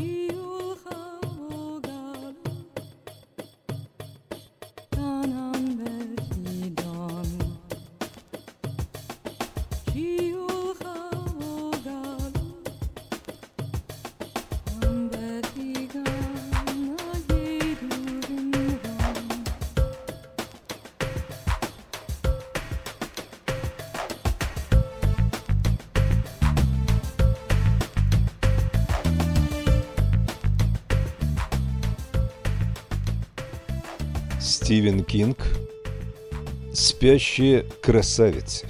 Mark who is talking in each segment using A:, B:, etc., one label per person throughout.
A: you. Стивен Кинг Спящие красавицы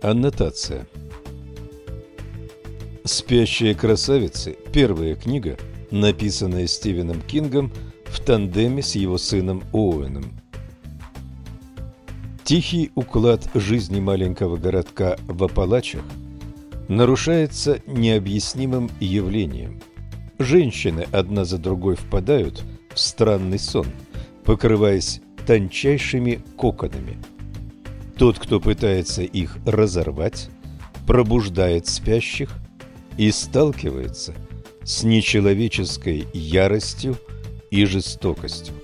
A: Аннотация. «Спящие красавицы» – первая книга, написанная Стивеном Кингом в тандеме с его сыном Оуэном – Тихий уклад жизни маленького городка в Апалачах нарушается необъяснимым явлением. Женщины одна за другой впадают в странный сон, покрываясь тончайшими коконами. Тот, кто пытается их разорвать, пробуждает спящих и сталкивается с нечеловеческой яростью и жестокостью.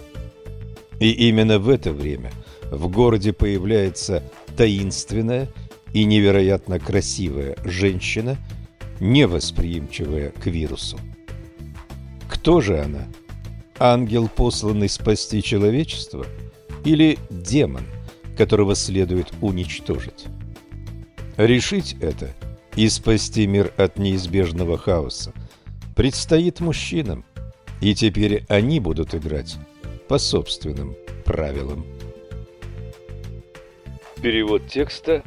A: И именно в это время – в городе появляется таинственная и невероятно красивая женщина, невосприимчивая к вирусу. Кто же она? Ангел, посланный спасти человечество? Или демон, которого следует уничтожить? Решить это и спасти мир от неизбежного хаоса предстоит мужчинам, и теперь они будут играть по собственным правилам. Перевод текста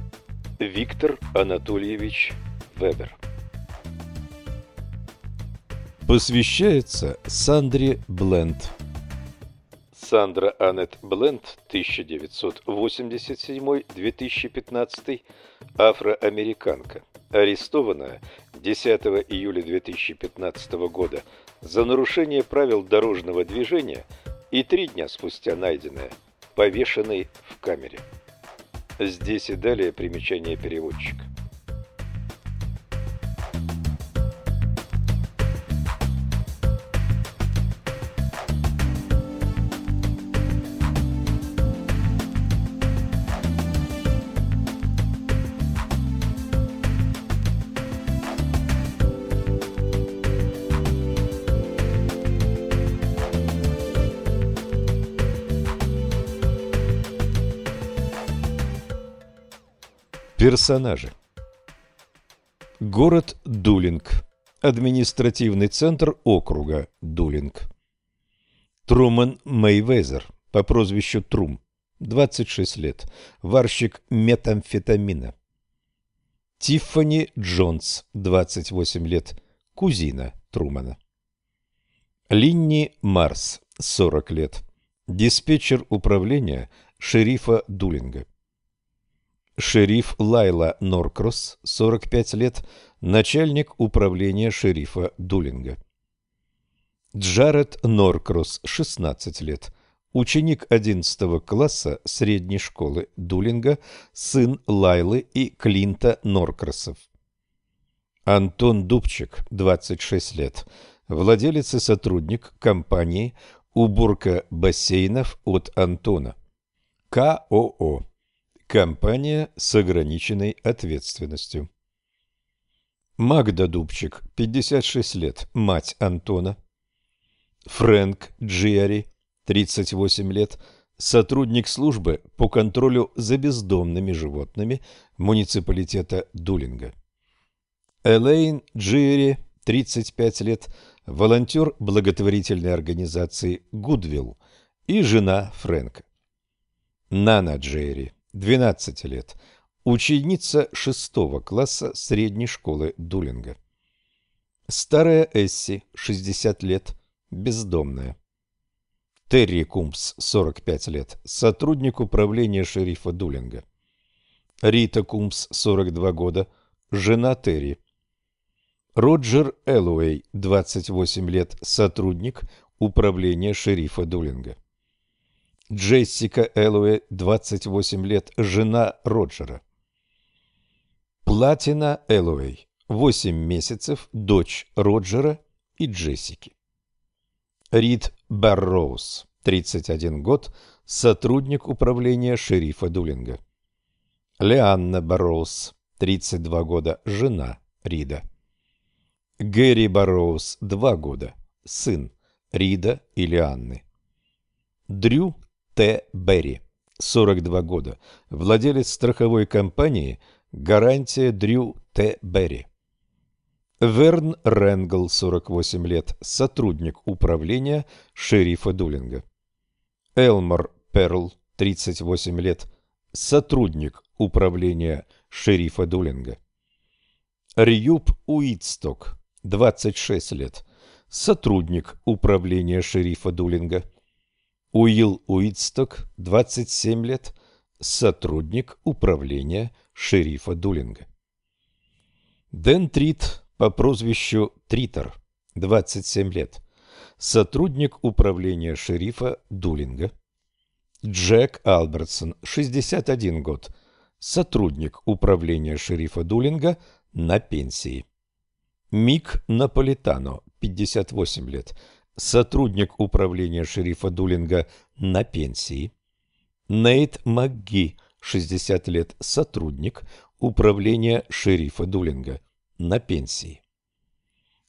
A: Виктор Анатольевич Вебер. Посвящается Сандре Бленд Сандра Аннет Бленд, 1987-2015, афроамериканка, арестованная 10 июля 2015 года за нарушение правил дорожного движения и три дня спустя найденная, повешенной в камере. Здесь и далее примечание переводчика. Персонажи Город Дулинг. Административный центр округа Дулинг. Труман Мейвезер по прозвищу Трум. 26 лет. Варщик метамфетамина. Тиффани Джонс. 28 лет. Кузина Трумана. Линни Марс. 40 лет. Диспетчер управления шерифа Дулинга. Шериф Лайла Норкросс, 45 лет, начальник управления шерифа Дулинга. Джаред Норкросс, 16 лет, ученик 11 класса средней школы Дулинга, сын Лайлы и Клинта Норкроссов. Антон Дубчик, 26 лет, владелец и сотрудник компании «Уборка бассейнов от Антона». КОО. Компания с ограниченной ответственностью. Магда Дубчик, 56 лет, мать Антона. Фрэнк Джиари, 38 лет, сотрудник службы по контролю за бездомными животными муниципалитета Дулинга. Элейн Джиари, 35 лет, волонтер благотворительной организации «Гудвилл» и жена Фрэнка. Нана Джиари, 12 лет, ученица шестого класса средней школы Дулинга. Старая Эсси, 60 лет, бездомная. Терри Кумпс, 45 лет, сотрудник управления шерифа Дулинга. Рита Кумпс, 42 года, жена Терри. Роджер Эллоуэй, 28 лет, сотрудник управления шерифа Дулинга. Джессика Эллоуэ, 28 лет, жена Роджера. Платина Эллоуэй, 8 месяцев, дочь Роджера и Джессики. Рид Барроуз, 31 год, сотрудник управления шерифа Дулинга. Леанна Барроуз, 32 года, жена Рида. Гэри Барроуз, 2 года, сын Рида и Лианны. Дрю Т. Берри, 42 года, владелец страховой компании «Гарантия Дрю Т. Берри». Верн Ренгл, 48 лет, сотрудник управления шерифа Дулинга. Элмор Перл, 38 лет, сотрудник управления шерифа Дулинга. Рьюб Уитсток, 26 лет, сотрудник управления шерифа Дулинга. Уилл Уитсток, 27 лет, сотрудник управления шерифа Дулинга. Дэн Трит по прозвищу Тритер, 27 лет, сотрудник управления шерифа Дулинга. Джек Албертсон, 61 год, сотрудник управления шерифа Дулинга на пенсии. Мик Наполитано, 58 лет, сотрудник управления шерифа Дулинга на пенсии. Нейт МакГи, 60 лет, сотрудник управления шерифа Дулинга на пенсии.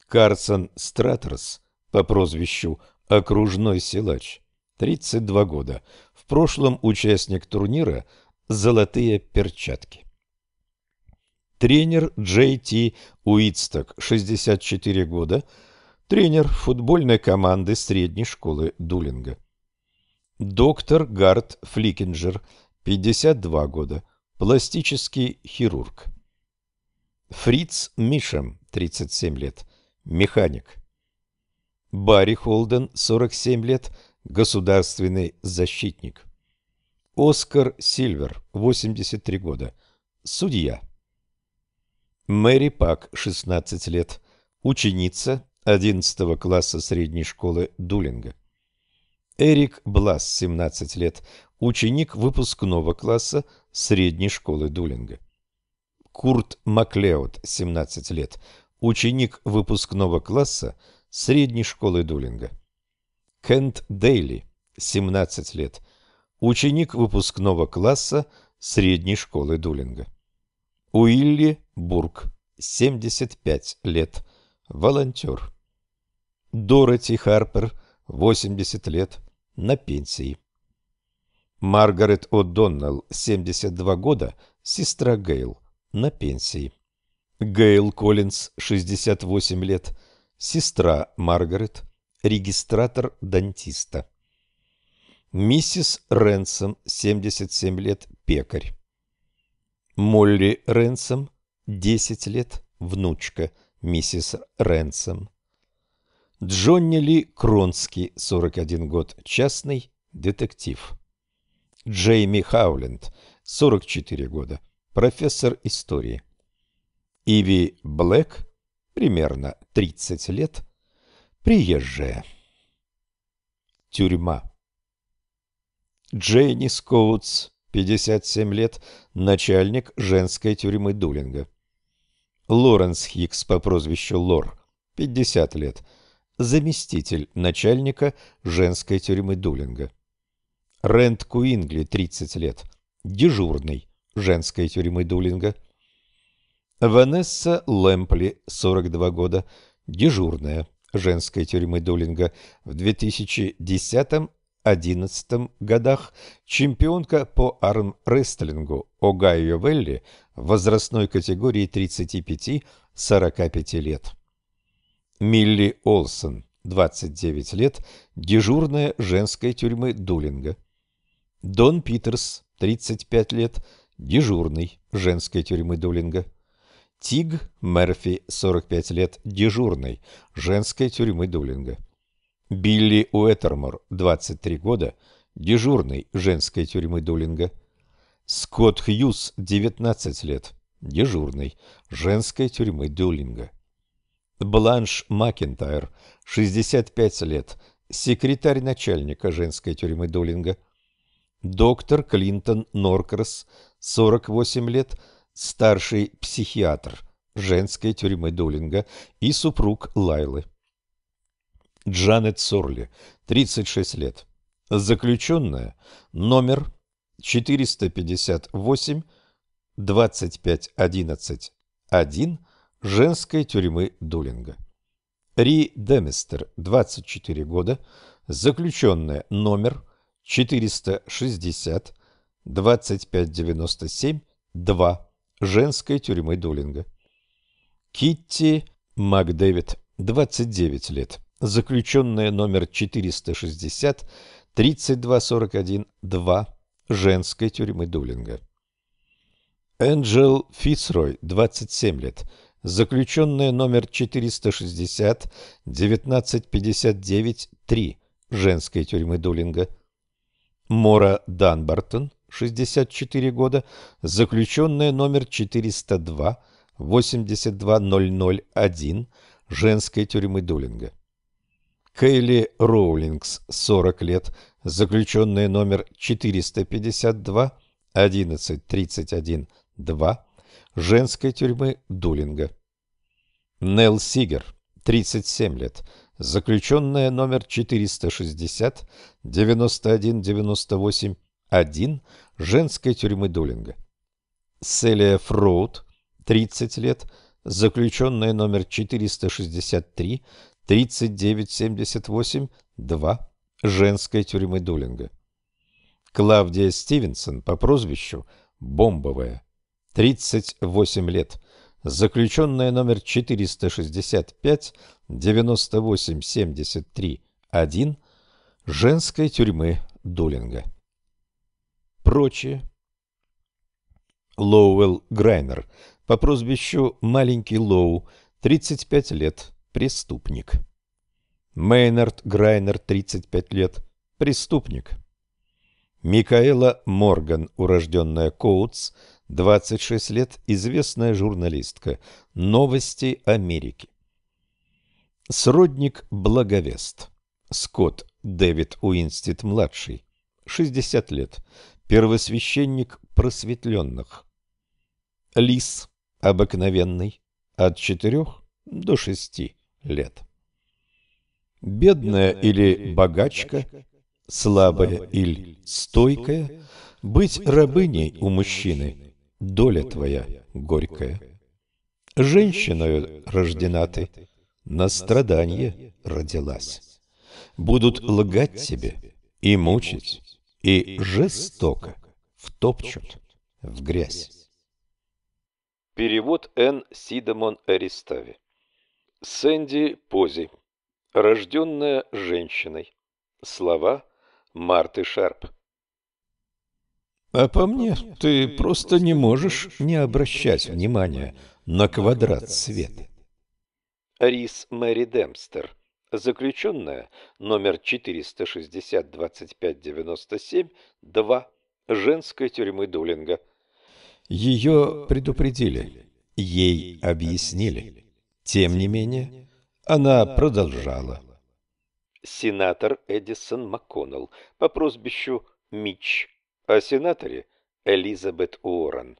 A: Карсон Стратерс по прозвищу «Окружной силач», 32 года, в прошлом участник турнира «Золотые перчатки». Тренер Джей Ти Уитсток, 64 года, тренер футбольной команды средней школы Дулинга. Доктор Гарт Фликинджер, 52 года, пластический хирург. Фриц Мишем, 37 лет, механик. Барри Холден, 47 лет, государственный защитник. Оскар Сильвер, 83 года, судья. Мэри Пак, 16 лет, ученица 11 класса средней школы Дулинга. Эрик Блас, 17 лет, ученик выпускного класса средней школы Дулинга. Курт Маклеод, 17 лет, ученик выпускного класса средней школы Дулинга. Кент Дейли, 17 лет, ученик выпускного класса средней школы Дулинга. Уилли Бург, 75 лет, волонтер. Дороти Харпер, 80 лет, на пенсии. Маргарет О'Доннелл, 72 года, сестра Гейл, на пенсии. Гейл Коллинз, 68 лет, сестра Маргарет, регистратор дантиста. Миссис Ренсом, 77 лет, пекарь. Молли Ренсом, 10 лет, внучка миссис Ренсом. Джонни Ли Кронский, 41 год, частный детектив. Джейми Хауленд, 44 года, профессор истории. Иви Блэк, примерно 30 лет, приезжая. Тюрьма. Джейни Скоутс, 57 лет, начальник женской тюрьмы Дулинга. Лоренс Хикс по прозвищу Лор, 50 лет, заместитель начальника женской тюрьмы Дулинга. Рэнд Куингли, 30 лет, дежурный женской тюрьмы Дулинга. Ванесса Лэмпли, 42 года, дежурная женской тюрьмы Дулинга в 2010-2011 годах, чемпионка по армрестлингу Огайо Велли в возрастной категории 35-45 лет. Милли Олсон, 29 лет, дежурная женской тюрьмы Дулинга. Дон Питерс, 35 лет, дежурный женской тюрьмы Дулинга. Тиг Мерфи, 45 лет, дежурный, женской тюрьмы Дулинга. Билли Уэттермор, 23 года, дежурный, женской тюрьмы Дулинга. Скотт Хьюз, 19 лет, дежурный, женской тюрьмы Дулинга. Бланш Макентайр, 65 лет, секретарь начальника женской тюрьмы Дулинга. доктор Клинтон Норкрас, 48 лет, старший психиатр женской тюрьмы Дулинга и супруг Лайлы. Джанет Сорли, 36 лет, заключенная, номер 458 2511 1 женской тюрьмы Дулинга. Ри Демистер, 24 года, заключенная, номер 460 2597 2 женской тюрьмы Дулинга. Китти Макдэвид, 29 лет, заключенная номер 460 3241 2 женской тюрьмы Дулинга. Энджел Фицрой, 27 лет, заключенная номер 460 1959 3 женской тюрьмы Дулинга. Мора Данбартон, 64 года, заключенная номер 402 82001 женской тюрьмы Дулинга. Кейли Роулингс, 40 лет, заключенная номер 452 1131 2 женской тюрьмы Дулинга. Нелл Сигер, 37 лет, заключенная номер 460 9198 1 женской тюрьмы Дулинга. Селия Фроуд, 30 лет, заключенная номер 463 3978 2 женской тюрьмы Дулинга. Клавдия Стивенсон по прозвищу Бомбовая, 38 лет, заключенная номер 465 9873 1 женской тюрьмы Дулинга. Прочее. Лоуэлл Грайнер по прозвищу Маленький Лоу, 35 лет, преступник. Мейнард Грайнер, 35 лет, преступник. Микаэла Морган, урожденная Коутс, 26 лет, известная журналистка. Новости Америки. Сродник Благовест. Скотт Дэвид Уинстит-младший, 60 лет, первосвященник просветленных. Лис обыкновенный, от 4 до 6 лет. Бедная или богачка, слабая или стойкая, быть рабыней у мужчины, доля твоя горькая. Женщиною рождена ты, на страдание родилась. Будут лгать тебе и мучить, и жестоко втопчут в грязь. Перевод Н. Сидомон Аристави. Сэнди Пози. Рожденная женщиной. Слова Марты Шарп. А по мне, ты просто не можешь не обращать внимания на квадрат света. Рис Мэри Демпстер. Заключенная номер 460-2597, 2 женской тюрьмы Дулинга. Ее предупредили, ей объяснили. Тем не менее, она продолжала. Сенатор Эдисон МакКоннелл по прозвищу Митч, о сенаторе Элизабет Уоррен.